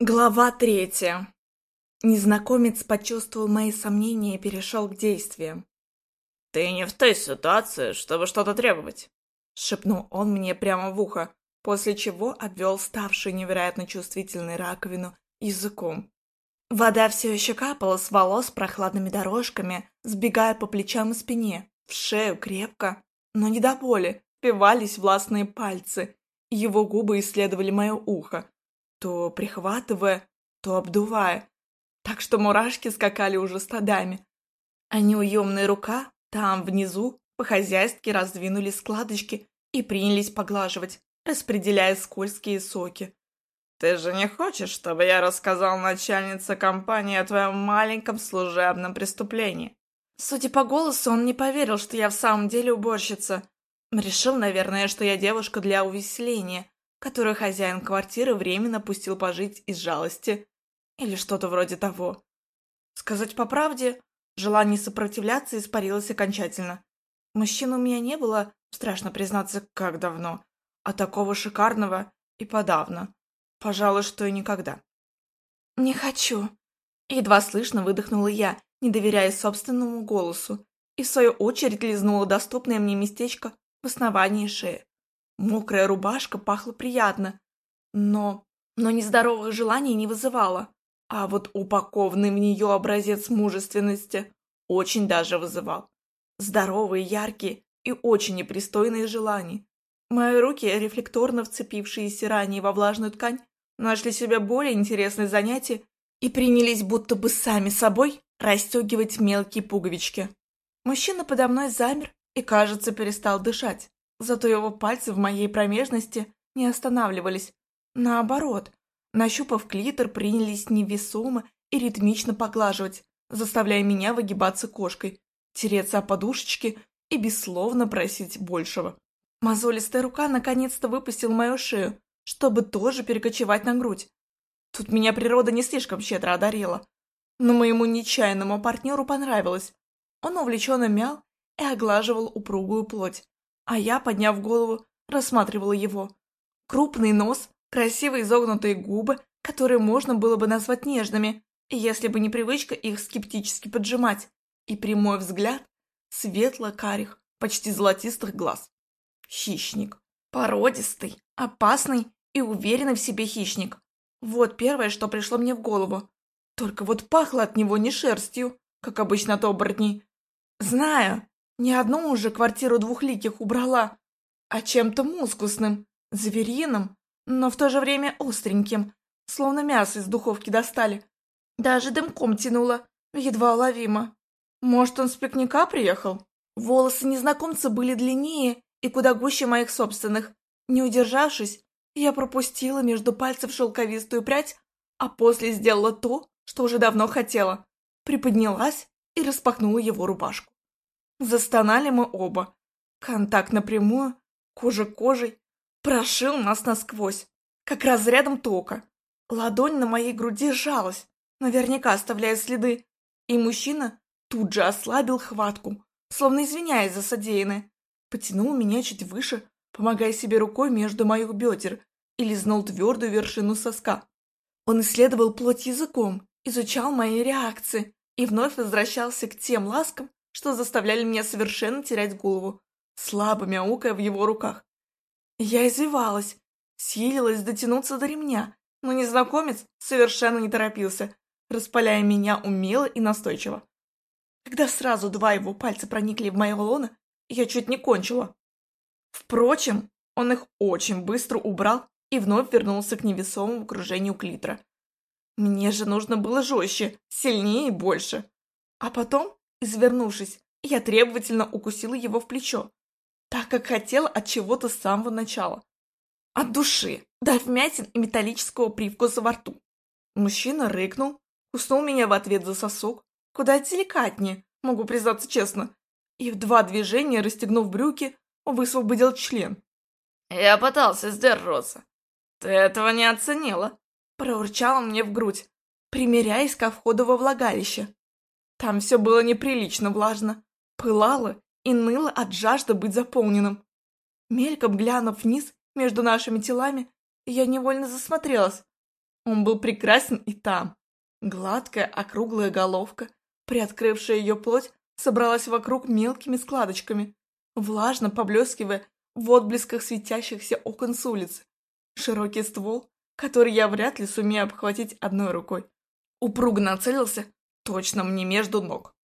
Глава третья. Незнакомец почувствовал мои сомнения и перешел к действиям. «Ты не в той ситуации, чтобы что-то требовать», — шепнул он мне прямо в ухо, после чего обвел ставшую невероятно чувствительной раковину языком. Вода все еще капала с волос прохладными дорожками, сбегая по плечам и спине, в шею крепко, но не до боли, впивались властные пальцы, его губы исследовали мое ухо, то прихватывая, то обдувая, так что мурашки скакали уже стадами. А неуемная рука там, внизу, по-хозяйски раздвинули складочки и принялись поглаживать, распределяя скользкие соки. «Ты же не хочешь, чтобы я рассказал начальнице компании о твоем маленьком служебном преступлении?» Судя по голосу, он не поверил, что я в самом деле уборщица. Решил, наверное, что я девушка для увеселения, которую хозяин квартиры временно пустил пожить из жалости. Или что-то вроде того. Сказать по правде, желание сопротивляться испарилось окончательно. Мужчин у меня не было, страшно признаться, как давно, а такого шикарного и подавно. Пожалуй, что и никогда. «Не хочу», — едва слышно выдохнула я, не доверяя собственному голосу, и в свою очередь лизнула доступное мне местечко в основании шеи. Мокрая рубашка пахла приятно, но... но нездоровых желаний не вызывала. А вот упакованный в нее образец мужественности очень даже вызывал. Здоровые, яркие и очень непристойные желания. Мои руки, рефлекторно вцепившиеся ранее во влажную ткань, нашли себе более интересное занятие и принялись будто бы сами собой расстегивать мелкие пуговички. Мужчина подо мной замер и, кажется, перестал дышать. Зато его пальцы в моей промежности не останавливались. Наоборот, нащупав клитор, принялись невесомо и ритмично поглаживать, заставляя меня выгибаться кошкой, тереться о подушечки и бессловно просить большего. Мозолистая рука наконец-то выпустила мою шею, чтобы тоже перекочевать на грудь. Тут меня природа не слишком щедро одарила. Но моему нечаянному партнеру понравилось. Он увлеченно мял и оглаживал упругую плоть а я, подняв голову, рассматривала его. Крупный нос, красиво изогнутые губы, которые можно было бы назвать нежными, если бы не привычка их скептически поджимать, и прямой взгляд светло-карих, почти золотистых глаз. Хищник. Породистый, опасный и уверенный в себе хищник. Вот первое, что пришло мне в голову. Только вот пахло от него не шерстью, как обычно от оборотней. Знаю, не одну уже квартиру двухликих убрала, а чем-то мускусным, звериным, но в то же время остреньким, словно мясо из духовки достали. Даже дымком тянуло, едва уловимо. Может, он с пикника приехал? Волосы незнакомца были длиннее и куда гуще моих собственных. Не удержавшись, я пропустила между пальцев шелковистую прядь, а после сделала то, что уже давно хотела. Приподнялась и распахнула его рубашку. Застонали мы оба. Контакт напрямую, кожа кожей, прошил нас насквозь, как разрядом тока. Ладонь на моей груди сжалась, наверняка оставляя следы, и мужчина тут же ослабил хватку, словно извиняясь за содеянное. Потянул меня чуть выше, помогая себе рукой между моих бедер, и лизнул твердую вершину соска. Он исследовал плоть языком, изучал мои реакции и вновь возвращался к тем ласкам, что заставляли меня совершенно терять голову, слабо мяукая в его руках. Я извивалась, силилась дотянуться до ремня, но незнакомец совершенно не торопился, распаляя меня умело и настойчиво. Когда сразу два его пальца проникли в мое лоно, я чуть не кончила. Впрочем, он их очень быстро убрал и вновь вернулся к невесомому окружению клитора. Мне же нужно было жестче, сильнее и больше. А потом Извернувшись, я требовательно укусила его в плечо, так как хотела от чего-то с самого начала. От души, до вмятин и металлического привкуса во рту. Мужчина рыкнул, куснул меня в ответ за сосок, куда деликатнее, могу признаться честно, и в два движения, расстегнув брюки, высвободил член. «Я пытался сдерживаться. Ты этого не оценила», — проурчала мне в грудь, примеряясь ко входу во влагалище. Там все было неприлично влажно, пылало и ныло от жажды быть заполненным. Мельком глянув вниз между нашими телами, я невольно засмотрелась. Он был прекрасен и там. Гладкая, округлая головка, приоткрывшая ее плоть, собралась вокруг мелкими складочками, влажно поблескивая в отблесках светящихся окон с улицы. Широкий ствол, который я вряд ли сумею обхватить одной рукой. Упруг нацелился точно мне между ног.